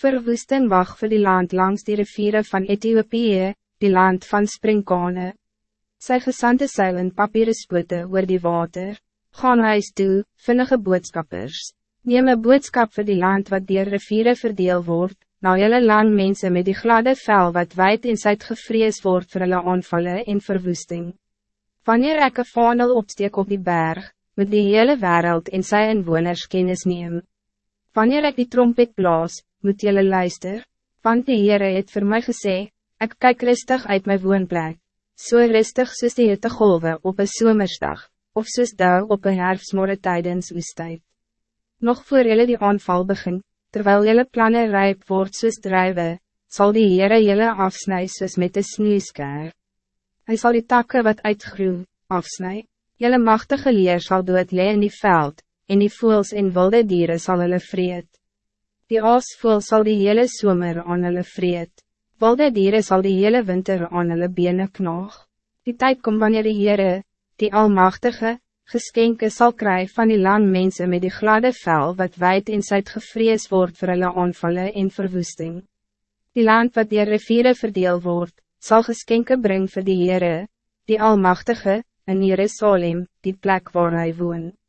Verwoesting wacht voor die land langs die rivieren van Ethiopië, die land van Springkane. Sy gesante seilen papieren spoete oor die water. Gaan huis toe, vinnige boodskappers. Neem een boodskap voor die land wat die rivieren verdeel wordt, nou jylle lang mensen met die gladde vel wat wijd in sy gevrees wordt voor hulle aanvallen en verwoesting. Wanneer ek een vanel opsteek op die berg, moet die hele wereld in sy inwoners kennis neem. Wanneer ik die trompet blaas, moet jullie luister, want die Heere het voor mij gesê, ik kijk rustig uit mijn woonplek, so rustig soos die hitte golwe op een zomersdag, of soos dauw op een herfstmorre tijdens oestijd. Nog voor jullie die aanval begin, terwijl jullie plannen rijp wordt soos drijven, zal die Heere jullie afsnij soos met de snoesker. Hij zal die takken wat uitgroe, afsnij, jullie machtige leer zal dood lee in die veld, en die voels en wilde dieren zal hulle vreet. Die aasvoel zal die hele zomer aan hulle vreet. Wilde dieren zal die hele winter aan hulle bene knaag. Die tijd komt wanneer die Heere, die Almachtige, geskenke zal krijgen van die landmense met die gladde vel wat wijd in sy gevrees wordt voor hulle aanvallen en verwoesting. Die land wat die riviere verdeel wordt, zal geskenke brengen voor die Heere, die Almachtige, in Jerusalem, die plek waar hij woont.